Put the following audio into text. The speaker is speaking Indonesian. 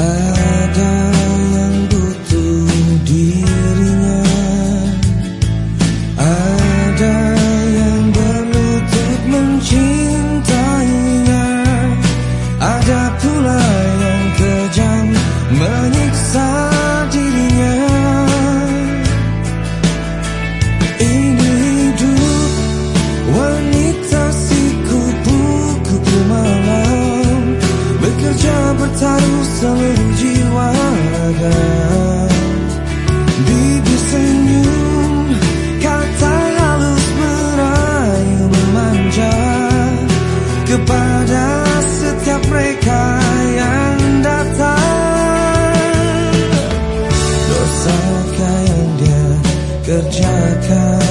Uh, taruh seluruh jiwa raga Bibir senyum Kata halus merayu memanja Kepada setiap mereka yang datang. Dosakah yang dia kerjakan